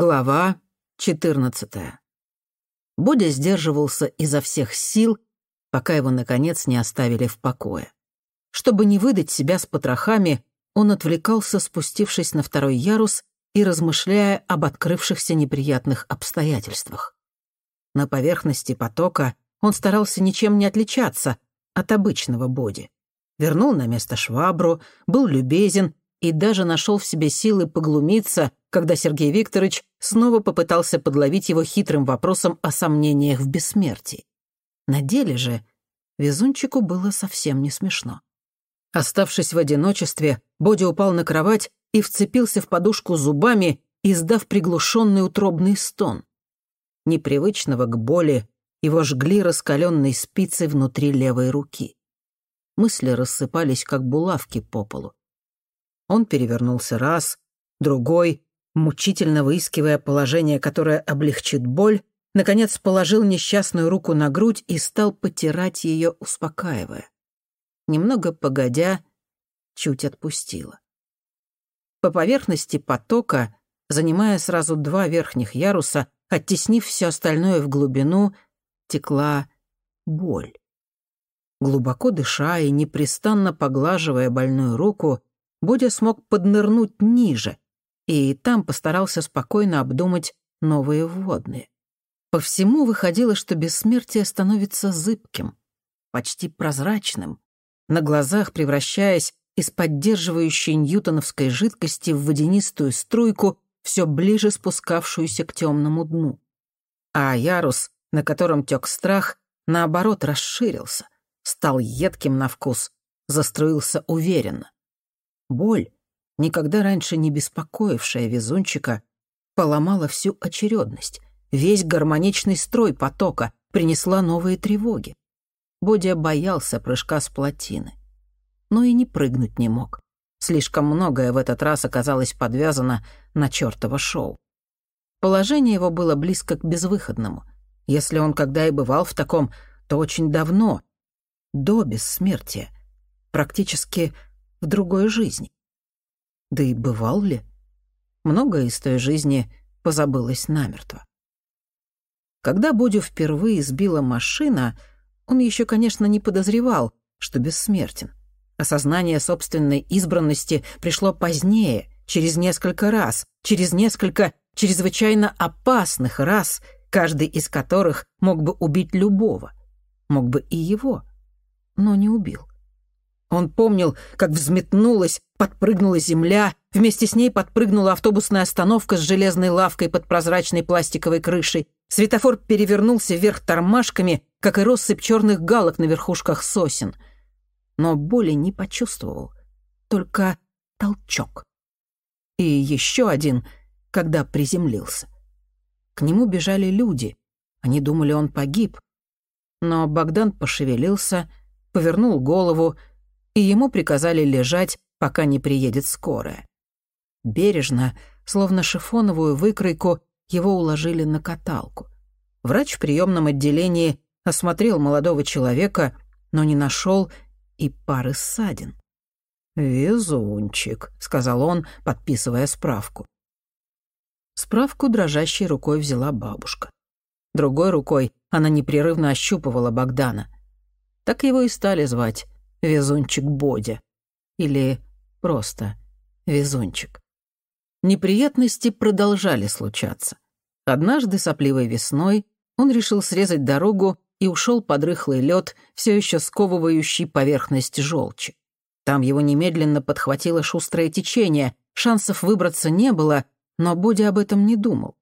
Глава 14. Бодя сдерживался изо всех сил, пока его, наконец, не оставили в покое. Чтобы не выдать себя с потрохами, он отвлекался, спустившись на второй ярус и размышляя об открывшихся неприятных обстоятельствах. На поверхности потока он старался ничем не отличаться от обычного Боди. Вернул на место швабру, был любезен и даже нашел в себе силы поглумиться, когда Сергей Викторович снова попытался подловить его хитрым вопросом о сомнениях в бессмертии. На деле же везунчику было совсем не смешно. Оставшись в одиночестве, Боди упал на кровать и вцепился в подушку зубами, издав приглушенный утробный стон. Непривычного к боли его жгли раскаленной спицы внутри левой руки. Мысли рассыпались, как булавки по полу. Он перевернулся раз, другой, мучительно выискивая положение, которое облегчит боль, наконец положил несчастную руку на грудь и стал потирать ее, успокаивая. Немного погодя, чуть отпустила. По поверхности потока, занимая сразу два верхних яруса, оттеснив все остальное в глубину, текла боль. Глубоко дыша и непрестанно поглаживая больную руку, Бодя смог поднырнуть ниже, и там постарался спокойно обдумать новые вводные. По всему выходило, что бессмертие становится зыбким, почти прозрачным, на глазах превращаясь из поддерживающей ньютоновской жидкости в водянистую струйку, все ближе спускавшуюся к темному дну. А ярус, на котором тек страх, наоборот расширился, стал едким на вкус, заструился уверенно. Боль, никогда раньше не беспокоившая везунчика, поломала всю очередность, весь гармоничный строй потока, принесла новые тревоги. Бодя боялся прыжка с плотины, но и не прыгнуть не мог. Слишком многое в этот раз оказалось подвязано на чёртово шоу. Положение его было близко к безвыходному. Если он когда и бывал в таком, то очень давно, до бессмертия, практически в другой жизни. Да и бывал ли? Многое из той жизни позабылось намертво. Когда Бодю впервые сбила машина, он еще, конечно, не подозревал, что бессмертен. Осознание собственной избранности пришло позднее, через несколько раз, через несколько чрезвычайно опасных раз, каждый из которых мог бы убить любого. Мог бы и его, но не убил. Он помнил, как взметнулась, подпрыгнула земля, вместе с ней подпрыгнула автобусная остановка с железной лавкой под прозрачной пластиковой крышей. Светофор перевернулся вверх тормашками, как и россыпь черных галок на верхушках сосен. Но боли не почувствовал, только толчок. И еще один, когда приземлился. К нему бежали люди. Они думали, он погиб. Но Богдан пошевелился, повернул голову, и ему приказали лежать, пока не приедет скорая. Бережно, словно шифоновую выкройку, его уложили на каталку. Врач в приемном отделении осмотрел молодого человека, но не нашел и пары ссадин. «Везунчик», — сказал он, подписывая справку. Справку дрожащей рукой взяла бабушка. Другой рукой она непрерывно ощупывала Богдана. Так его и стали звать Везунчик Бодя. Или просто Везунчик. Неприятности продолжали случаться. Однажды сопливой весной он решил срезать дорогу и ушел под рыхлый лед, все еще сковывающий поверхность желчи. Там его немедленно подхватило шустрое течение, шансов выбраться не было, но Бодя об этом не думал.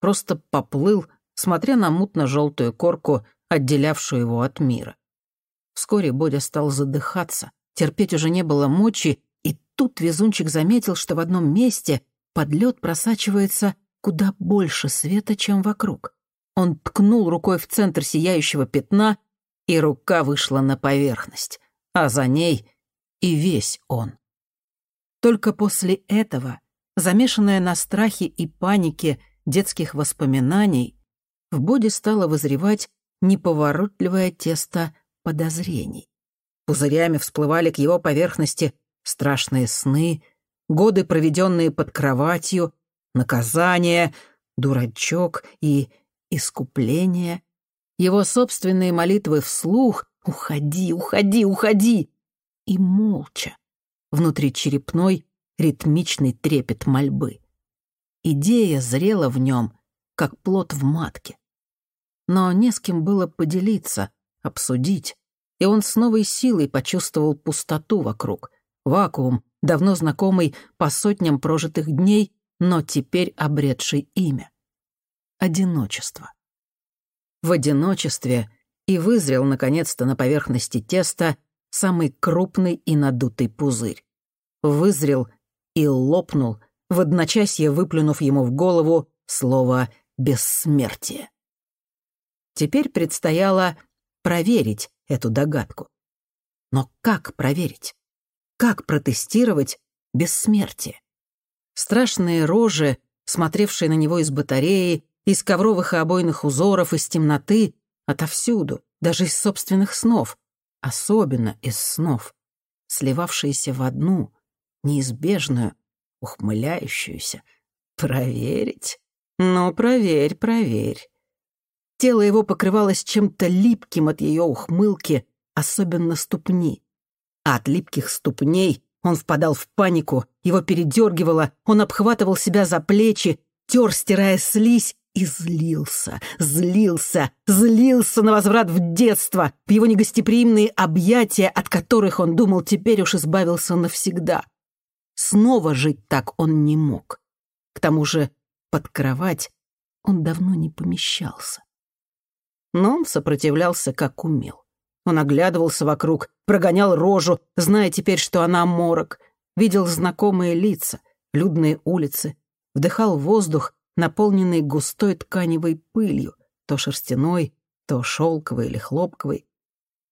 Просто поплыл, смотря на мутно-желтую корку, отделявшую его от мира. Вскоре Бодя стал задыхаться, терпеть уже не было мочи, и тут везунчик заметил, что в одном месте под лед просачивается куда больше света, чем вокруг. Он ткнул рукой в центр сияющего пятна, и рука вышла на поверхность, а за ней и весь он. Только после этого, замешанная на страхе и панике детских воспоминаний, в Боде стало вызревать неповоротливое тесто подозрений. Пузырями всплывали к его поверхности страшные сны, годы, проведенные под кроватью, наказания, дурачок и искупление. Его собственные молитвы вслух «Уходи, уходи, уходи!» и молча. Внутри черепной ритмичный трепет мольбы. Идея зрела в нем, как плод в матке. Но не с кем было поделиться, обсудить, и он с новой силой почувствовал пустоту вокруг, вакуум, давно знакомый по сотням прожитых дней, но теперь обретший имя. Одиночество. В одиночестве и вызрел, наконец-то, на поверхности теста самый крупный и надутый пузырь. Вызрел и лопнул, в одночасье выплюнув ему в голову слово «бессмертие». Теперь предстояло проверить эту догадку. Но как проверить? Как протестировать бессмертие? Страшные рожи, смотревшие на него из батареи, из ковровых и обойных узоров, из темноты, отовсюду, даже из собственных снов, особенно из снов, сливавшиеся в одну, неизбежную, ухмыляющуюся. Проверить? Ну, проверь, проверь. Тело его покрывалось чем-то липким от ее ухмылки, особенно ступни. А от липких ступней он впадал в панику, его передергивало, он обхватывал себя за плечи, тер, стирая слизь, и злился, злился, злился на возврат в детство, в его негостеприимные объятия, от которых он думал, теперь уж избавился навсегда. Снова жить так он не мог. К тому же под кровать он давно не помещался но он сопротивлялся как умел. Он оглядывался вокруг, прогонял рожу, зная теперь, что она морок, видел знакомые лица, людные улицы, вдыхал воздух, наполненный густой тканевой пылью, то шерстяной, то шелковой или хлопковой.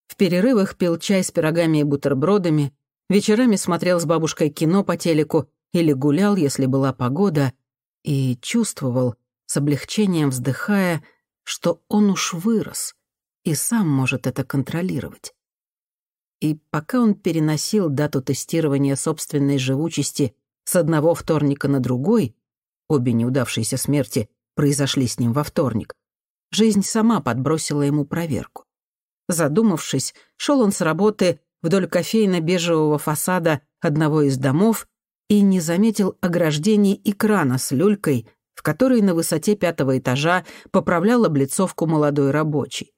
В перерывах пил чай с пирогами и бутербродами, вечерами смотрел с бабушкой кино по телеку или гулял, если была погода, и чувствовал, с облегчением вздыхая, что он уж вырос и сам может это контролировать. И пока он переносил дату тестирования собственной живучести с одного вторника на другой, обе неудавшиеся смерти произошли с ним во вторник, жизнь сама подбросила ему проверку. Задумавшись, шел он с работы вдоль кофейно-бежевого фасада одного из домов и не заметил ограждений экрана с люлькой, в которой на высоте пятого этажа поправлял облицовку молодой рабочий.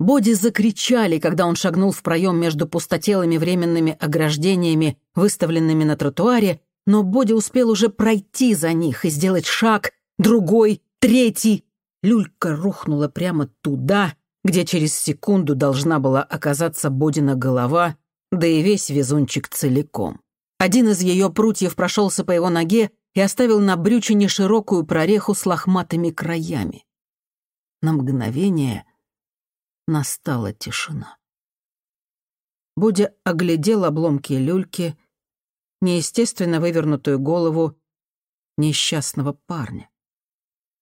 Боди закричали, когда он шагнул в проем между пустотелыми временными ограждениями, выставленными на тротуаре, но Боди успел уже пройти за них и сделать шаг, другой, третий. Люлька рухнула прямо туда, где через секунду должна была оказаться Бодина голова, да и весь везунчик целиком. Один из ее прутьев прошелся по его ноге, и оставил на брючине широкую прореху с лохматыми краями. На мгновение настала тишина. Будя оглядел обломки люльки, неестественно вывернутую голову несчастного парня.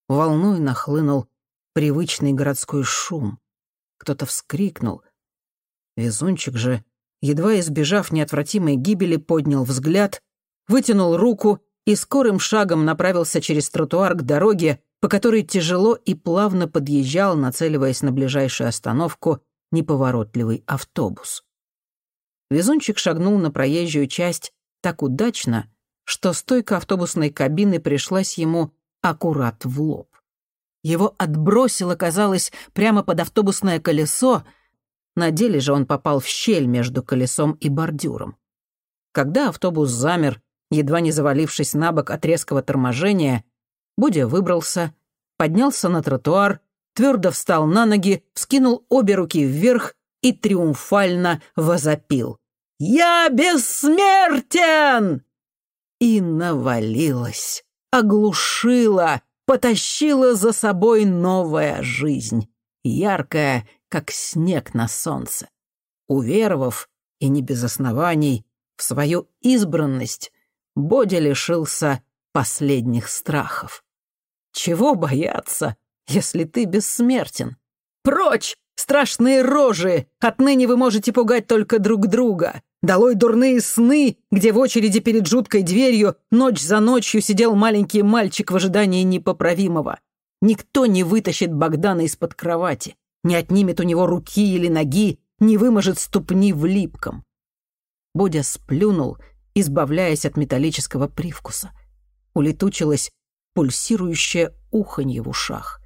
Волной нахлынул привычный городской шум. Кто-то вскрикнул. Везунчик же, едва избежав неотвратимой гибели, поднял взгляд, вытянул руку и скорым шагом направился через тротуар к дороге, по которой тяжело и плавно подъезжал, нацеливаясь на ближайшую остановку, неповоротливый автобус. Везунчик шагнул на проезжую часть так удачно, что стойка автобусной кабины пришлась ему аккурат в лоб. Его отбросило, казалось, прямо под автобусное колесо, на деле же он попал в щель между колесом и бордюром. Когда автобус замер едва не завалившись на бок от резкого торможения, Будя выбрался, поднялся на тротуар, твердо встал на ноги, вскинул обе руки вверх и триумфально возопил. «Я бессмертен!» И навалилась, оглушила, потащила за собой новая жизнь, яркая, как снег на солнце. Уверовав, и не без оснований, в свою избранность, Боди лишился последних страхов. Чего бояться, если ты бессмертен? Прочь! Страшные рожи! Отныне вы можете пугать только друг друга! Долой дурные сны, где в очереди перед жуткой дверью ночь за ночью сидел маленький мальчик в ожидании непоправимого. Никто не вытащит Богдана из-под кровати, не отнимет у него руки или ноги, не выможет ступни в липком. Бодя сплюнул, избавляясь от металлического привкуса. Улетучилось пульсирующее уханье в ушах.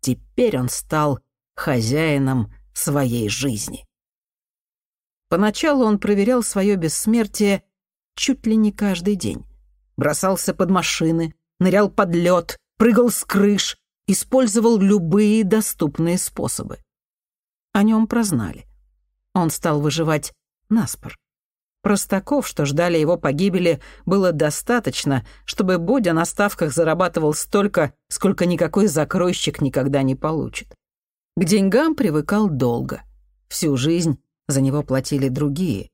Теперь он стал хозяином своей жизни. Поначалу он проверял свое бессмертие чуть ли не каждый день. Бросался под машины, нырял под лед, прыгал с крыш, использовал любые доступные способы. О нем прознали. Он стал выживать наспор. Простаков, что ждали его погибели, было достаточно, чтобы Бодя на ставках зарабатывал столько, сколько никакой закройщик никогда не получит. К деньгам привыкал долго. Всю жизнь за него платили другие.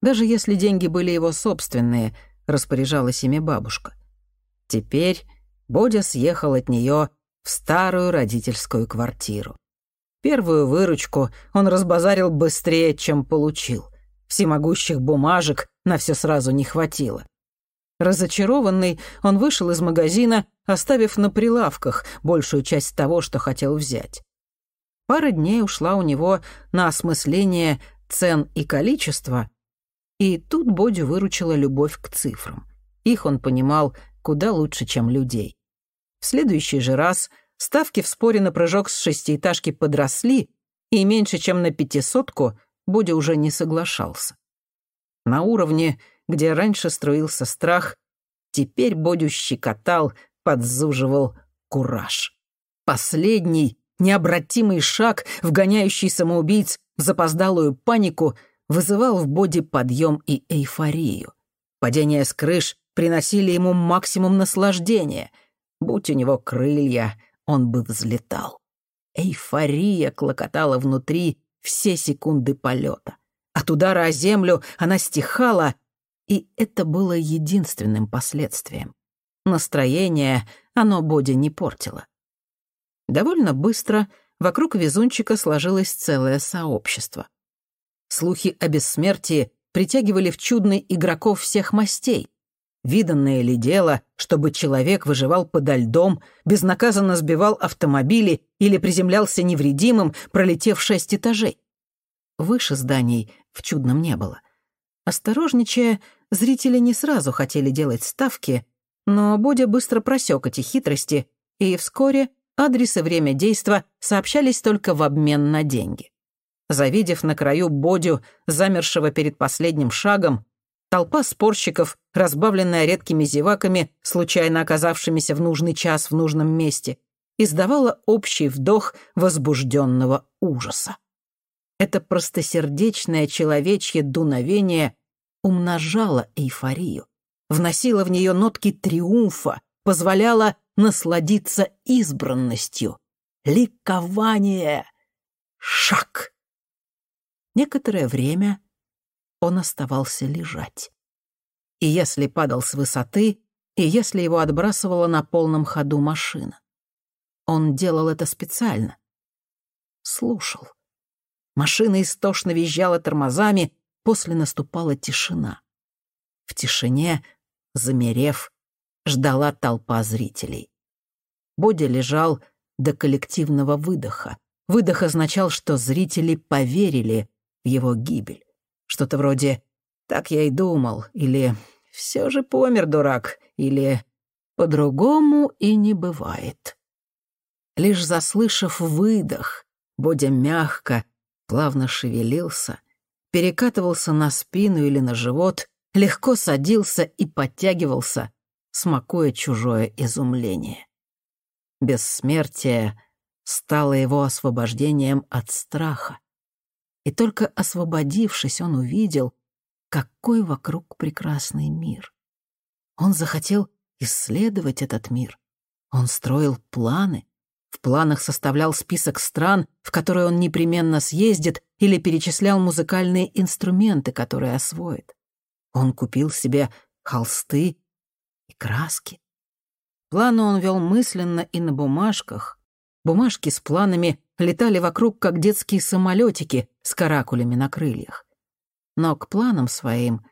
Даже если деньги были его собственные, распоряжалась ими бабушка. Теперь Бодя съехал от нее в старую родительскую квартиру. Первую выручку он разбазарил быстрее, чем получил. Всемогущих бумажек на все сразу не хватило. Разочарованный, он вышел из магазина, оставив на прилавках большую часть того, что хотел взять. Пара дней ушла у него на осмысление цен и количества, и тут Бодю выручила любовь к цифрам. Их он понимал куда лучше, чем людей. В следующий же раз ставки в споре на прыжок с шестиэтажки подросли, и меньше чем на пятисотку Бодя уже не соглашался. На уровне, где раньше струился страх, теперь Бодю щекотал, подзуживал кураж. Последний Необратимый шаг, вгоняющий самоубийц в запоздалую панику, вызывал в Боди подъем и эйфорию. Падения с крыш приносили ему максимум наслаждения. Будь у него крылья, он бы взлетал. Эйфория клокотала внутри все секунды полета. От удара о землю она стихала, и это было единственным последствием. Настроение оно Боди не портило. Довольно быстро вокруг везунчика сложилось целое сообщество. Слухи о бессмертии притягивали в чудный игроков всех мастей. Виданное ли дело, чтобы человек выживал подо льдом, безнаказанно сбивал автомобили или приземлялся невредимым, пролетев шесть этажей? Выше зданий в чудном не было. Осторожничая, зрители не сразу хотели делать ставки, но Бодя быстро просек эти хитрости, и вскоре Адрес и время действа сообщались только в обмен на деньги. Завидев на краю Бодю, замершего перед последним шагом, толпа спорщиков, разбавленная редкими зеваками, случайно оказавшимися в нужный час в нужном месте, издавала общий вдох возбужденного ужаса. Это простосердечное человечье дуновение умножало эйфорию, вносило в нее нотки триумфа, позволяло насладиться избранностью. Ликование! Шаг! Некоторое время он оставался лежать. И если падал с высоты, и если его отбрасывала на полном ходу машина. Он делал это специально. Слушал. Машина истошно визжала тормозами, после наступала тишина. В тишине, замерев, ждала толпа зрителей. Бодя лежал до коллективного выдоха. Выдох означал, что зрители поверили в его гибель. Что-то вроде «так я и думал» или «все же помер, дурак» или «по-другому и не бывает». Лишь заслышав выдох, Бодя мягко, плавно шевелился, перекатывался на спину или на живот, легко садился и подтягивался, смакуя чужое изумление. Бессмертие стало его освобождением от страха. И только освободившись, он увидел, какой вокруг прекрасный мир. Он захотел исследовать этот мир. Он строил планы. В планах составлял список стран, в которые он непременно съездит, или перечислял музыкальные инструменты, которые освоит. Он купил себе холсты и краски. Планы он вел мысленно и на бумажках. Бумажки с планами летали вокруг, как детские самолетики с каракулями на крыльях. Но к планам своим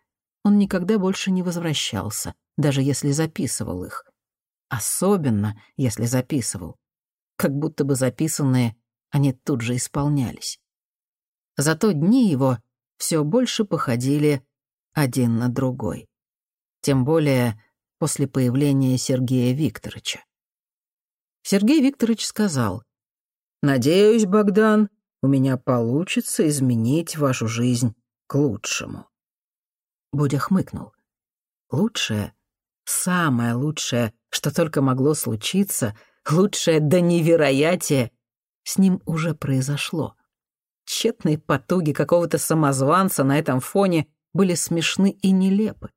он никогда больше не возвращался, даже если записывал их. Особенно, если записывал. Как будто бы записанные они тут же исполнялись. Зато дни его все больше походили один на другой. Тем более после появления Сергея Викторовича. Сергей Викторович сказал, «Надеюсь, Богдан, у меня получится изменить вашу жизнь к лучшему». Будя хмыкнул. «Лучшее, самое лучшее, что только могло случиться, лучшее до невероятия, с ним уже произошло. Тщетные потуги какого-то самозванца на этом фоне были смешны и нелепы.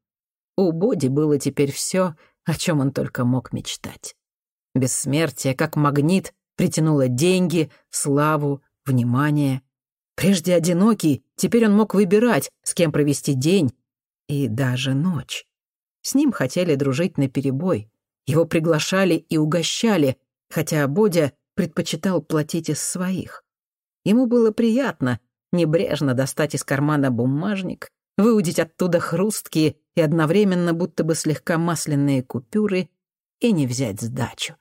У Боди было теперь все, о чем он только мог мечтать. Бессмертие, как магнит, притянуло деньги, славу, внимание. Прежде одинокий, теперь он мог выбирать, с кем провести день и даже ночь. С ним хотели дружить наперебой. Его приглашали и угощали, хотя Бодя предпочитал платить из своих. Ему было приятно небрежно достать из кармана бумажник, выудить оттуда хрусткие и одновременно будто бы слегка масляные купюры и не взять сдачу.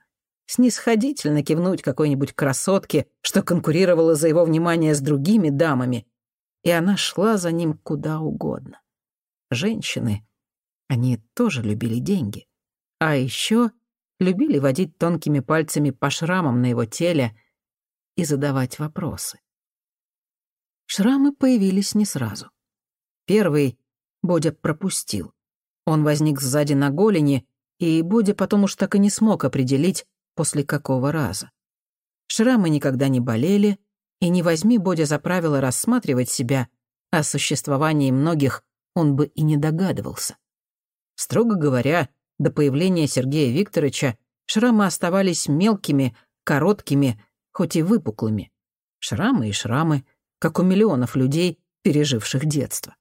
Снисходительно кивнуть какой-нибудь красотке, что конкурировала за его внимание с другими дамами, и она шла за ним куда угодно. Женщины, они тоже любили деньги. А еще любили водить тонкими пальцами по шрамам на его теле — и задавать вопросы. Шрамы появились не сразу. Первый Бодя пропустил. Он возник сзади на голени, и Бодя потом уж так и не смог определить, после какого раза. Шрамы никогда не болели, и не возьми Бодя за правило рассматривать себя, о существовании многих он бы и не догадывался. Строго говоря, до появления Сергея Викторовича шрамы оставались мелкими, короткими хоть и выпуклыми. Шрамы и шрамы, как у миллионов людей, переживших детство.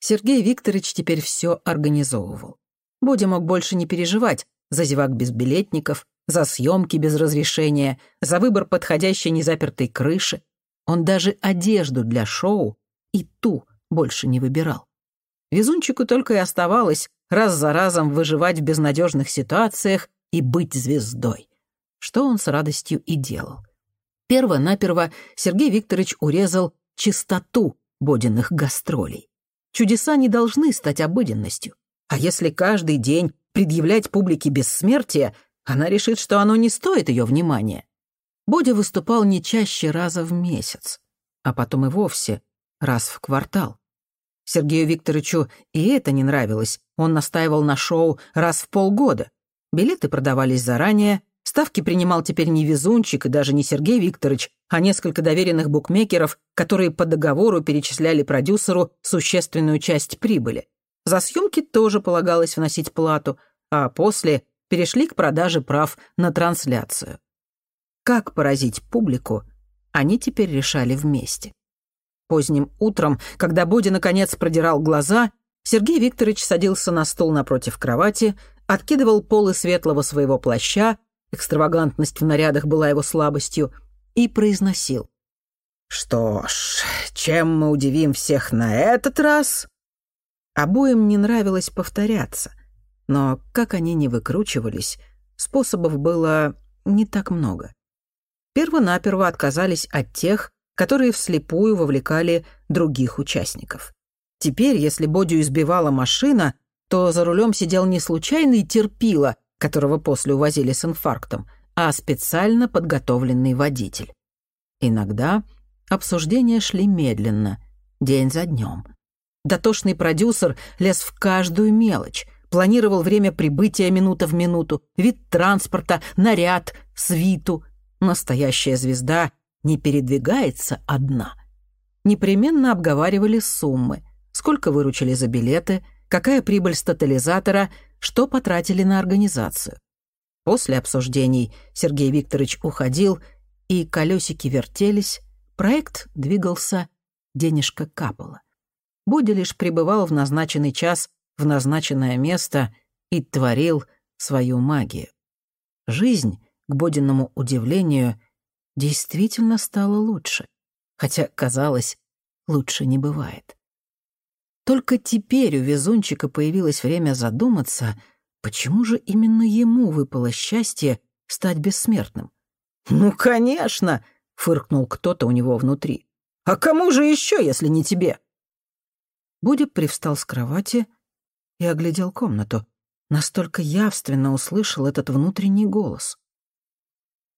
Сергей Викторович теперь все организовывал. Бодя мог больше не переживать за зевак без билетников, за съемки без разрешения, за выбор подходящей незапертой крыши. Он даже одежду для шоу и ту больше не выбирал. Везунчику только и оставалось раз за разом выживать в безнадежных ситуациях и быть звездой что он с радостью и делал. Перво-наперво Сергей Викторович урезал чистоту Бодиных гастролей. Чудеса не должны стать обыденностью. А если каждый день предъявлять публике бессмертие, она решит, что оно не стоит ее внимания. Бодя выступал не чаще раза в месяц, а потом и вовсе раз в квартал. Сергею Викторовичу и это не нравилось. Он настаивал на шоу раз в полгода. Билеты продавались заранее, Ставки принимал теперь не везунчик и даже не Сергей Викторович, а несколько доверенных букмекеров, которые по договору перечисляли продюсеру существенную часть прибыли. За съемки тоже полагалось вносить плату, а после перешли к продаже прав на трансляцию. Как поразить публику, они теперь решали вместе. Поздним утром, когда Боди наконец продирал глаза, Сергей Викторович садился на стул напротив кровати, откидывал полы светлого своего плаща, экстравагантность в нарядах была его слабостью, и произносил. «Что ж, чем мы удивим всех на этот раз?» Обоим не нравилось повторяться, но как они не выкручивались, способов было не так много. Первонаперво отказались от тех, которые вслепую вовлекали других участников. Теперь, если Бодю избивала машина, то за рулем сидел не случайный терпила, которого после увозили с инфарктом, а специально подготовленный водитель. Иногда обсуждения шли медленно, день за днем. Дотошный продюсер лез в каждую мелочь, планировал время прибытия минута в минуту, вид транспорта, наряд, свиту. Настоящая звезда не передвигается одна. Непременно обговаривали суммы, сколько выручили за билеты, какая прибыль с тотализатора, что потратили на организацию. После обсуждений Сергей Викторович уходил, и колесики вертелись, проект двигался, денежка капала. Будя лишь пребывал в назначенный час в назначенное место и творил свою магию. Жизнь, к Бодиному удивлению, действительно стало лучше. Хотя, казалось, лучше не бывает. Только теперь у везунчика появилось время задуматься, почему же именно ему выпало счастье стать бессмертным. «Ну, конечно!» — фыркнул кто-то у него внутри. «А кому же еще, если не тебе?» Будя привстал с кровати и оглядел комнату. Настолько явственно услышал этот внутренний голос.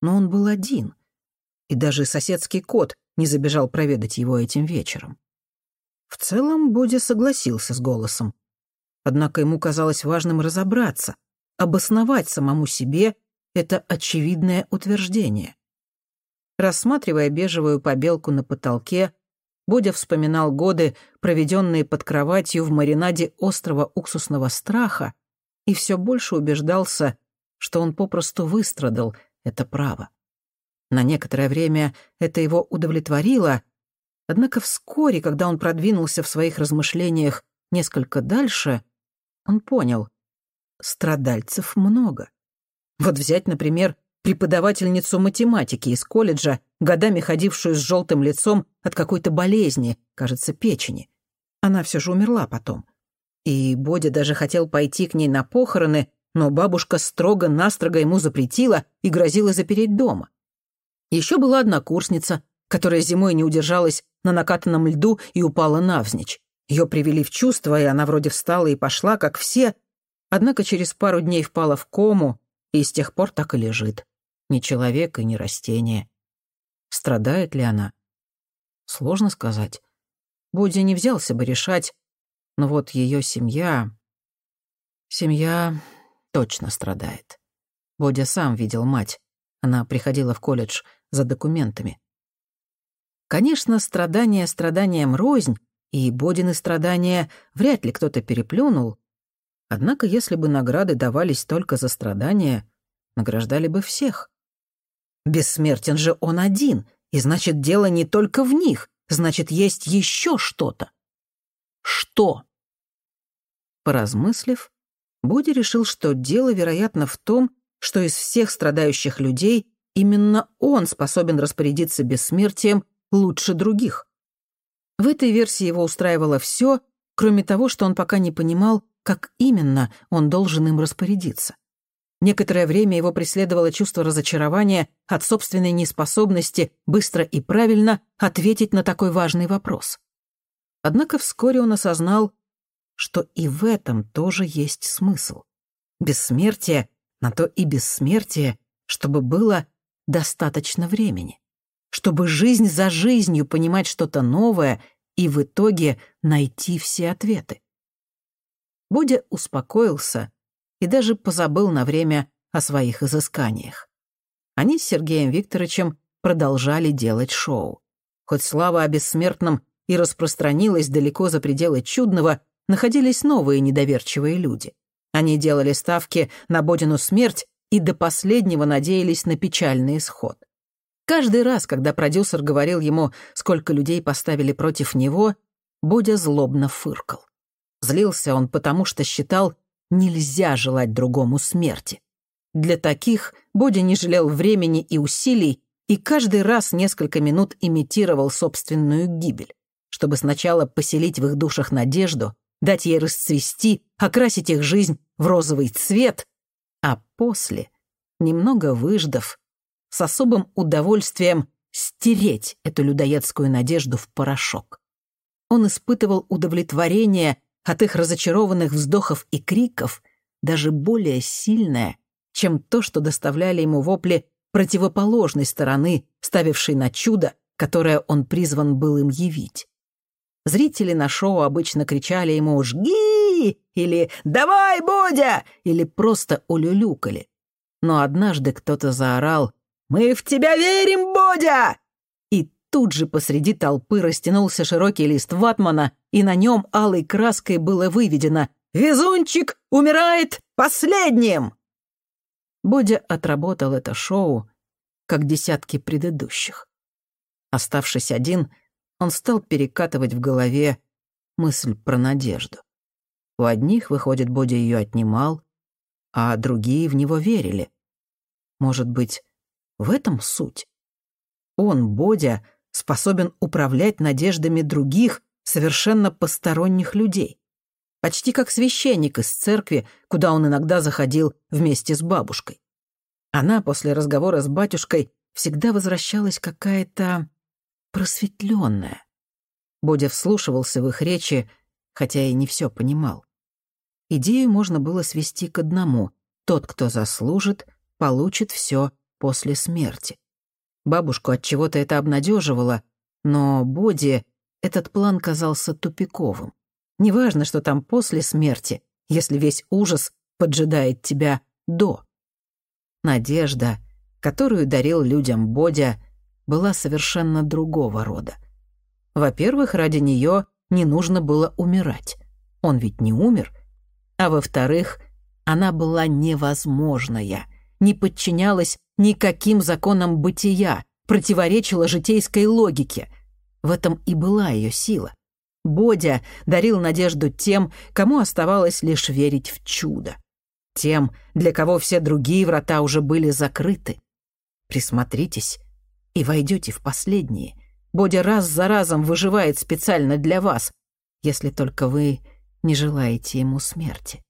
Но он был один, и даже соседский кот не забежал проведать его этим вечером. В целом Бодя согласился с голосом. Однако ему казалось важным разобраться, обосновать самому себе это очевидное утверждение. Рассматривая бежевую побелку на потолке, Бодя вспоминал годы, проведенные под кроватью в маринаде острого уксусного страха, и все больше убеждался, что он попросту выстрадал это право. На некоторое время это его удовлетворило, однако вскоре, когда он продвинулся в своих размышлениях несколько дальше, он понял — страдальцев много. Вот взять, например, преподавательницу математики из колледжа, годами ходившую с желтым лицом от какой-то болезни, кажется, печени. Она все же умерла потом. И Бодя даже хотел пойти к ней на похороны, но бабушка строго-настрого ему запретила и грозила запереть дома. Еще была одна курсница, которая зимой не удержалась на накатанном льду и упала навзничь. Ее привели в чувство, и она вроде встала и пошла, как все, однако через пару дней впала в кому и с тех пор так и лежит. Ни человек и ни растение. Страдает ли она? Сложно сказать. Будди не взялся бы решать, но вот ее семья... Семья точно страдает. Бодя сам видел мать. Она приходила в колледж за документами. Конечно, страдания страданием рознь, и Бодины страдания вряд ли кто-то переплюнул. Однако, если бы награды давались только за страдания, награждали бы всех. Бессмертен же он один, и значит, дело не только в них, значит, есть еще что-то. Что? Поразмыслив, Боди решил, что дело, вероятно, в том, что из всех страдающих людей именно он способен распорядиться бессмертием лучше других. В этой версии его устраивало все, кроме того, что он пока не понимал, как именно он должен им распорядиться. Некоторое время его преследовало чувство разочарования от собственной неспособности быстро и правильно ответить на такой важный вопрос. Однако вскоре он осознал, что и в этом тоже есть смысл. Бессмертие на то и бессмертие, чтобы было достаточно времени, чтобы жизнь за жизнью понимать что-то новое и в итоге найти все ответы. Будя успокоился и даже позабыл на время о своих изысканиях. Они с Сергеем Викторовичем продолжали делать шоу. Хоть слава о бессмертном и распространилась далеко за пределы чудного, находились новые недоверчивые люди. Они делали ставки на Бодину смерть и до последнего надеялись на печальный исход. Каждый раз, когда продюсер говорил ему, сколько людей поставили против него, Бодя злобно фыркал. Злился он потому, что считал, Нельзя желать другому смерти. Для таких Боди не жалел времени и усилий и каждый раз несколько минут имитировал собственную гибель, чтобы сначала поселить в их душах надежду, дать ей расцвести, окрасить их жизнь в розовый цвет, а после, немного выждав, с особым удовольствием стереть эту людоедскую надежду в порошок. Он испытывал удовлетворение от их разочарованных вздохов и криков даже более сильное, чем то, что доставляли ему вопли противоположной стороны, ставившей на чудо, которое он призван был им явить. Зрители на шоу обычно кричали ему «Жги!» или «Давай, Бодя!» или просто улюлюкали. Но однажды кто-то заорал «Мы в тебя верим, Бодя!» Тут же посреди толпы растянулся широкий лист ватмана, и на нем алой краской было выведено «Везунчик умирает последним!» Бодя отработал это шоу, как десятки предыдущих. Оставшись один, он стал перекатывать в голове мысль про надежду. У одних, выходит, Бодя ее отнимал, а другие в него верили. Может быть, в этом суть? Он, Бодя, способен управлять надеждами других, совершенно посторонних людей. Почти как священник из церкви, куда он иногда заходил вместе с бабушкой. Она после разговора с батюшкой всегда возвращалась какая-то просветленная. Бодя вслушивался в их речи, хотя и не все понимал. Идею можно было свести к одному. Тот, кто заслужит, получит все после смерти. Бабушку от чего-то это обнадеживало, но Боди этот план казался тупиковым. Неважно, что там после смерти, если весь ужас поджидает тебя до. Надежда, которую дарил людям Бодя, была совершенно другого рода. Во-первых, ради нее не нужно было умирать. Он ведь не умер. А во-вторых, она была невозможная, не подчинялась никаким законам бытия, противоречила житейской логике. В этом и была ее сила. Бодя дарил надежду тем, кому оставалось лишь верить в чудо. Тем, для кого все другие врата уже были закрыты. Присмотритесь и войдете в последние. Бодя раз за разом выживает специально для вас, если только вы не желаете ему смерти.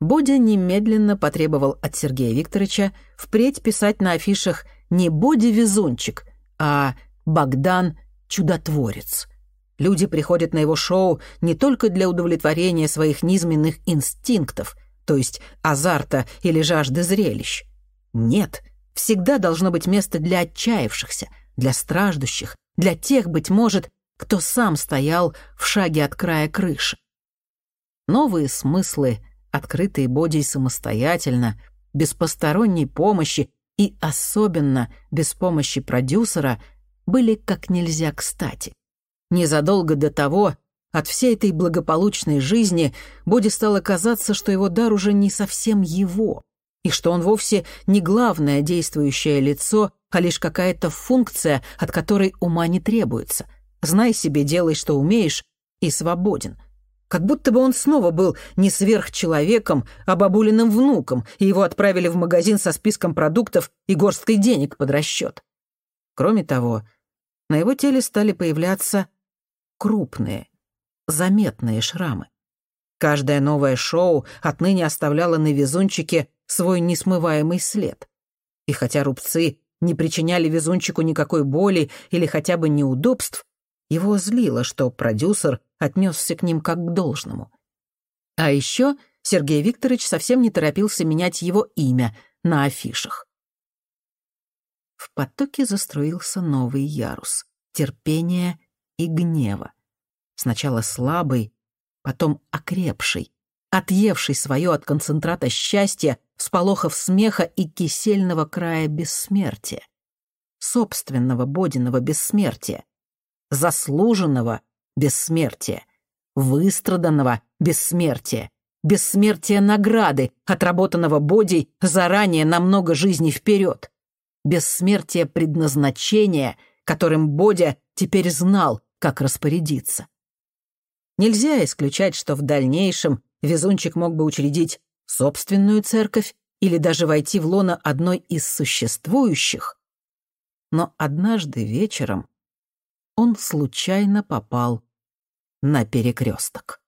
Бодя немедленно потребовал от Сергея Викторовича впредь писать на афишах не «Бодя-везунчик», а «Богдан-чудотворец». Люди приходят на его шоу не только для удовлетворения своих низменных инстинктов, то есть азарта или жажды зрелищ. Нет, всегда должно быть место для отчаявшихся, для страждущих, для тех, быть может, кто сам стоял в шаге от края крыши. Новые смыслы, открытые Бодей самостоятельно, без посторонней помощи и особенно без помощи продюсера, были как нельзя кстати. Незадолго до того от всей этой благополучной жизни Боди стало казаться, что его дар уже не совсем его, и что он вовсе не главное действующее лицо, а лишь какая-то функция, от которой ума не требуется. Знай себе, делай, что умеешь, и свободен. Как будто бы он снова был не сверхчеловеком, а бабулиным внуком, и его отправили в магазин со списком продуктов и горсткой денег под расчет. Кроме того, на его теле стали появляться крупные, заметные шрамы. Каждое новое шоу отныне оставляло на везунчике свой несмываемый след. И хотя рубцы не причиняли везунчику никакой боли или хотя бы неудобств, его злило, что продюсер отнесся к ним как к должному. А еще Сергей Викторович совсем не торопился менять его имя на афишах. В потоке заструился новый ярус — терпения и гнева. Сначала слабый, потом окрепший, отъевший свое от концентрата счастья, всполохов смеха и кисельного края бессмертия. Собственного Бодиного бессмертия, заслуженного бессмертия, выстраданного бессмертия, бессмертия награды, отработанного Бодей заранее на много жизней вперед, бессмертия предназначения, которым Бодя теперь знал, как распорядиться. Нельзя исключать, что в дальнейшем везунчик мог бы учредить собственную церковь или даже войти в лоно одной из существующих. Но однажды вечером он случайно попал на перекресток.